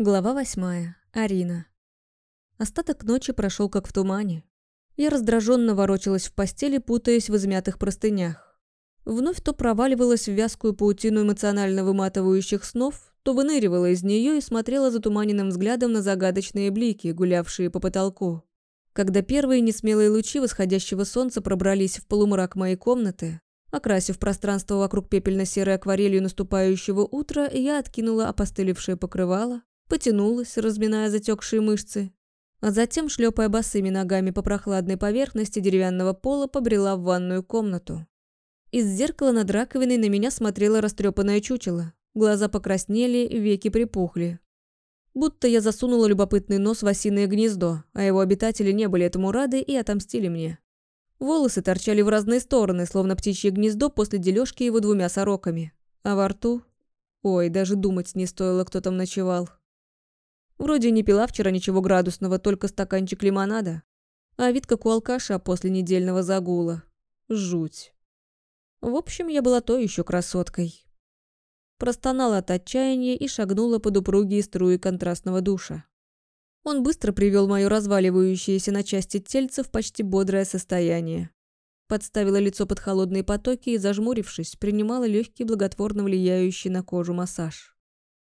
Глава восьмая. Арина. Остаток ночи прошел как в тумане. Я раздраженно ворочалась в постели, путаясь в измятых простынях. Вновь то проваливалась в вязкую паутину эмоционально выматывающих снов, то выныривала из нее и смотрела затуманенным взглядом на загадочные блики, гулявшие по потолку. Когда первые несмелые лучи восходящего солнца пробрались в полумрак моей комнаты, окрасив пространство вокруг пепельно-серой акварелью наступающего утра, я откинула опостылевшее покрывало, потянулась, разминая затекшие мышцы, а затем, шлепая босыми ногами по прохладной поверхности деревянного пола, побрела в ванную комнату. Из зеркала над раковиной на меня смотрело растрепанное чучело. Глаза покраснели, веки припухли. Будто я засунула любопытный нос в осиное гнездо, а его обитатели не были этому рады и отомстили мне. Волосы торчали в разные стороны, словно птичье гнездо после дележки его двумя сороками. А во рту... Ой, даже думать не стоило, кто там ночевал. Вроде не пила вчера ничего градусного, только стаканчик лимонада. А вид как у алкаша после недельного загула. Жуть. В общем, я была то еще красоткой. Простонала от отчаяния и шагнула под упругие струи контрастного душа. Он быстро привел мое разваливающееся на части тельце в почти бодрое состояние. Подставила лицо под холодные потоки и, зажмурившись, принимала легкий благотворно влияющий на кожу массаж.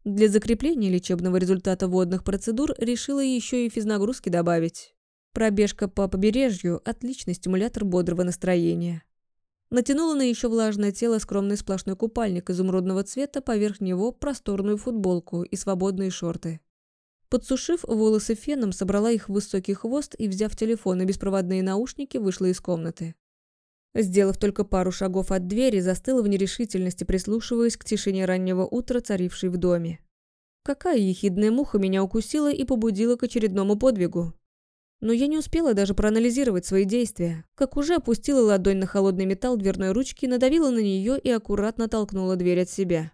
Для закрепления лечебного результата водных процедур решила еще и физнагрузки добавить. Пробежка по побережью – отличный стимулятор бодрого настроения. Натянула на еще влажное тело скромный сплошной купальник изумрудного цвета, поверх него просторную футболку и свободные шорты. Подсушив волосы феном, собрала их в высокий хвост и, взяв телефон и беспроводные наушники, вышла из комнаты. Сделав только пару шагов от двери, застыла в нерешительности, прислушиваясь к тишине раннего утра, царившей в доме. Какая ехидная муха меня укусила и побудила к очередному подвигу. Но я не успела даже проанализировать свои действия, как уже опустила ладонь на холодный металл дверной ручки, надавила на нее и аккуратно толкнула дверь от себя.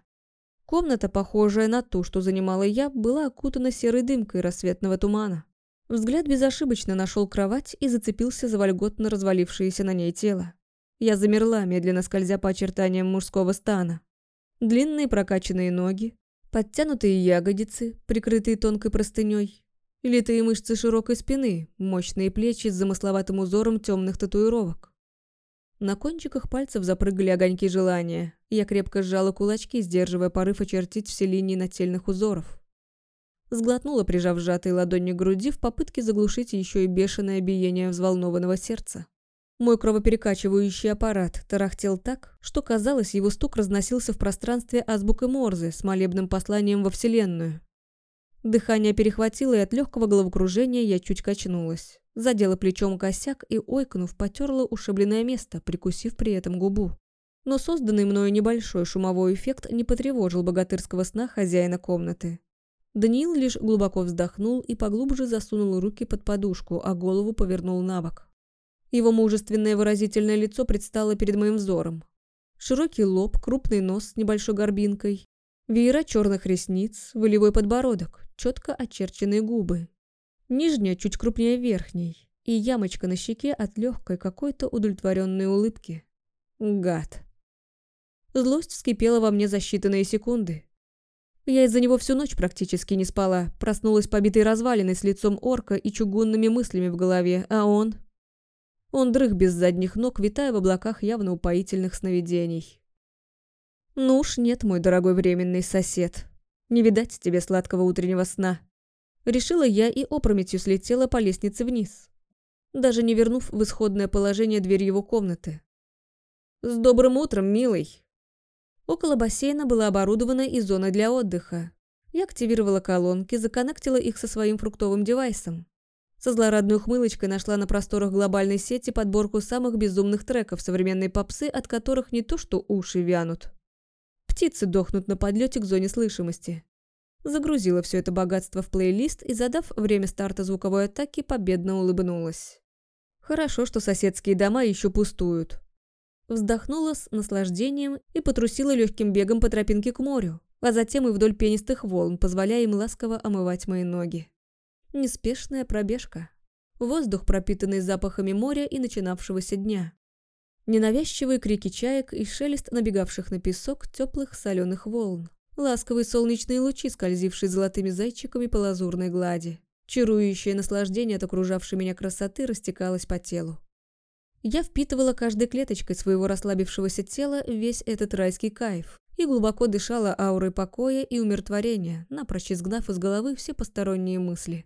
Комната, похожая на ту, что занимала я, была окутана серой дымкой рассветного тумана. Взгляд безошибочно нашел кровать и зацепился за вольготно развалившееся на ней тело. Я замерла, медленно скользя по очертаниям мужского стана. Длинные прокачанные ноги, подтянутые ягодицы, прикрытые тонкой простыней, литые мышцы широкой спины, мощные плечи с замысловатым узором темных татуировок. На кончиках пальцев запрыгали огоньки желания. Я крепко сжала кулачки, сдерживая порыв очертить все линии нательных узоров. Сглотнула, прижав сжатые ладони к груди в попытке заглушить еще и бешеное биение взволнованного сердца. Мой кровоперекачивающий аппарат тарахтел так, что казалось, его стук разносился в пространстве азбукой Морзе с молебным посланием во Вселенную. Дыхание перехватило, и от легкого головокружения я чуть качнулась. Задела плечом косяк и, ойкнув, потерла ушибленное место, прикусив при этом губу. Но созданный мною небольшой шумовой эффект не потревожил богатырского сна хозяина комнаты. Даниил лишь глубоко вздохнул и поглубже засунул руки под подушку, а голову повернул на бок. Его мужественное выразительное лицо предстало перед моим взором. Широкий лоб, крупный нос с небольшой горбинкой, веера черных ресниц, волевой подбородок, четко очерченные губы. Нижняя чуть крупнее верхней и ямочка на щеке от легкой какой-то удовлетворенной улыбки. Гад. Злость вскипела во мне за считанные секунды. Я из-за него всю ночь практически не спала, проснулась побитой развалиной с лицом орка и чугунными мыслями в голове, а он... Он дрых без задних ног, витая в облаках явно упоительных сновидений. «Ну уж нет, мой дорогой временный сосед. Не видать тебе сладкого утреннего сна». Решила я и опрометью слетела по лестнице вниз, даже не вернув в исходное положение дверь его комнаты. «С добрым утром, милый!» Около бассейна была оборудована и зона для отдыха. Я активировала колонки, законнектила их со своим фруктовым девайсом. Со злорадной ухмылочкой нашла на просторах глобальной сети подборку самых безумных треков современной попсы, от которых не то что уши вянут. Птицы дохнут на подлете к зоне слышимости. Загрузила все это богатство в плейлист и, задав время старта звуковой атаки, победно улыбнулась. Хорошо, что соседские дома еще пустуют. Вздохнула с наслаждением и потрусила легким бегом по тропинке к морю, а затем и вдоль пенистых волн, позволяя им ласково омывать мои ноги. Неспешная пробежка. Воздух, пропитанный запахами моря и начинавшегося дня. Ненавязчивые крики чаек и шелест набегавших на песок теплых соленых волн. Ласковые солнечные лучи, скользившие золотыми зайчиками по лазурной глади. Чарующее наслаждение от окружавшей меня красоты растекалось по телу. Я впитывала каждой клеточкой своего расслабившегося тела весь этот райский кайф и глубоко дышала аурой покоя и умиротворения, напрочь изгнав из головы все посторонние мысли.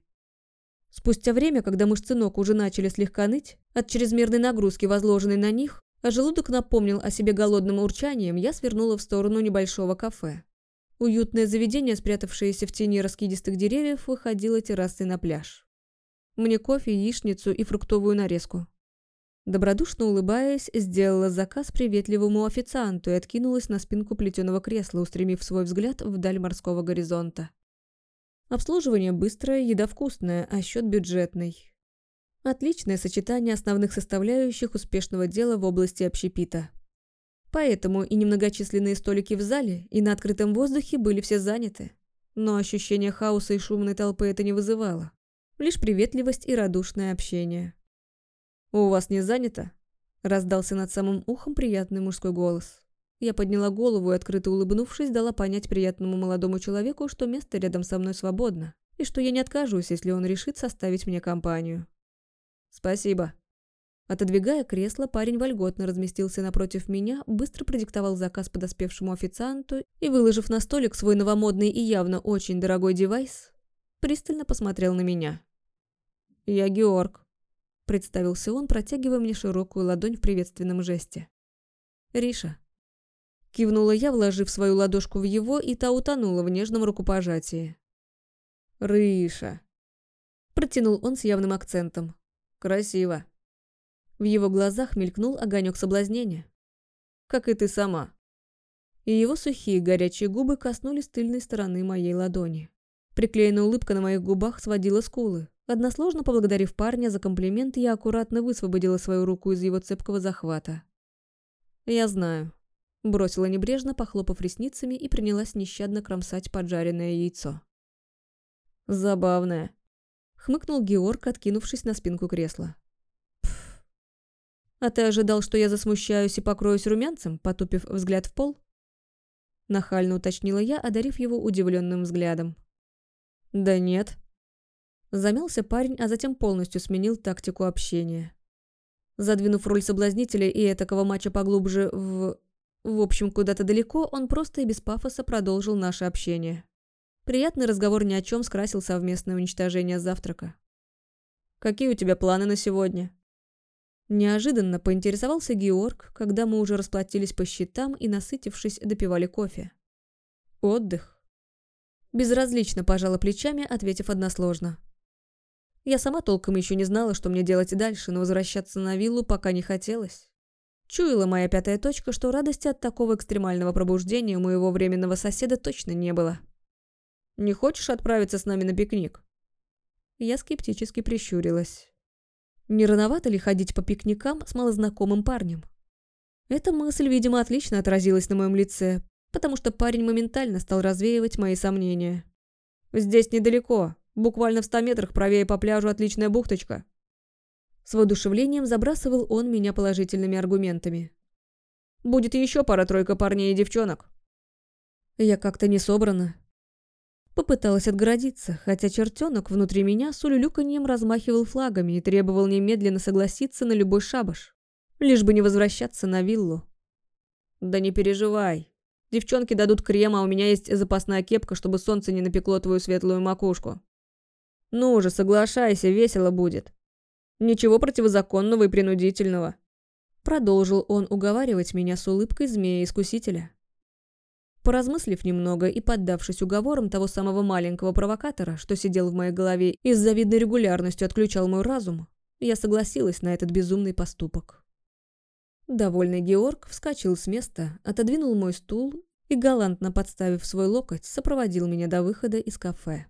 Спустя время, когда мышцы ног уже начали слегка ныть, от чрезмерной нагрузки, возложенной на них, а желудок напомнил о себе голодным урчанием, я свернула в сторону небольшого кафе. Уютное заведение, спрятавшееся в тени раскидистых деревьев, выходило террасой на пляж. Мне кофе, яичницу и фруктовую нарезку. Добродушно улыбаясь, сделала заказ приветливому официанту и откинулась на спинку плетеного кресла, устремив свой взгляд вдаль морского горизонта. Обслуживание быстрое, еда вкусная, а счет бюджетный. Отличное сочетание основных составляющих успешного дела в области общепита. Поэтому и немногочисленные столики в зале, и на открытом воздухе были все заняты. Но ощущение хаоса и шумной толпы это не вызывало. Лишь приветливость и радушное общение. «У вас не занято?» – раздался над самым ухом приятный мужской голос. Я подняла голову и, открыто улыбнувшись, дала понять приятному молодому человеку, что место рядом со мной свободно, и что я не откажусь, если он решит составить мне компанию. «Спасибо». Отодвигая кресло, парень вольготно разместился напротив меня, быстро продиктовал заказ подоспевшему официанту и, выложив на столик свой новомодный и явно очень дорогой девайс, пристально посмотрел на меня. «Я Георг», – представился он, протягивая мне широкую ладонь в приветственном жесте. «Риша». Кивнула я, вложив свою ладошку в его, и та утонула в нежном рукопожатии. «Рыша», – протянул он с явным акцентом. «Красиво». В его глазах мелькнул огонек соблазнения. «Как и ты сама». И его сухие горячие губы коснулись тыльной стороны моей ладони. Приклеенная улыбка на моих губах сводила скулы. Односложно поблагодарив парня за комплимент, я аккуратно высвободила свою руку из его цепкого захвата. «Я знаю», – бросила небрежно, похлопав ресницами и принялась нещадно кромсать поджаренное яйцо. «Забавное», – хмыкнул Георг, откинувшись на спинку кресла. «Пф. А ты ожидал, что я засмущаюсь и покроюсь румянцем, потупив взгляд в пол?» Нахально уточнила я, одарив его удивленным взглядом. «Да нет», Замялся парень, а затем полностью сменил тактику общения. Задвинув роль соблазнителя и этакого матча поглубже в... В общем, куда-то далеко, он просто и без пафоса продолжил наше общение. Приятный разговор ни о чем скрасил совместное уничтожение завтрака. «Какие у тебя планы на сегодня?» Неожиданно поинтересовался Георг, когда мы уже расплатились по счетам и, насытившись, допивали кофе. «Отдых». Безразлично пожала плечами, ответив односложно. Я сама толком еще не знала, что мне делать дальше, но возвращаться на виллу пока не хотелось. Чуяла моя пятая точка, что радости от такого экстремального пробуждения у моего временного соседа точно не было. «Не хочешь отправиться с нами на пикник?» Я скептически прищурилась. Не рановато ли ходить по пикникам с малознакомым парнем? Эта мысль, видимо, отлично отразилась на моем лице, потому что парень моментально стал развеивать мои сомнения. «Здесь недалеко. Буквально в ста метрах правее по пляжу отличная бухточка. С воодушевлением забрасывал он меня положительными аргументами. Будет еще пара-тройка парней и девчонок. Я как-то не собрана. Попыталась отгородиться, хотя чертенок внутри меня с улюлюканьем размахивал флагами и требовал немедленно согласиться на любой шабаш, лишь бы не возвращаться на виллу. «Да не переживай. Девчонки дадут крема, а у меня есть запасная кепка, чтобы солнце не напекло твою светлую макушку. Ну уже, соглашайся, весело будет. Ничего противозаконного и принудительного. Продолжил он уговаривать меня с улыбкой змея-искусителя. Поразмыслив немного и поддавшись уговорам того самого маленького провокатора, что сидел в моей голове и с завидной регулярностью отключал мой разум, я согласилась на этот безумный поступок. Довольный Георг вскочил с места, отодвинул мой стул и, галантно подставив свой локоть, сопроводил меня до выхода из кафе.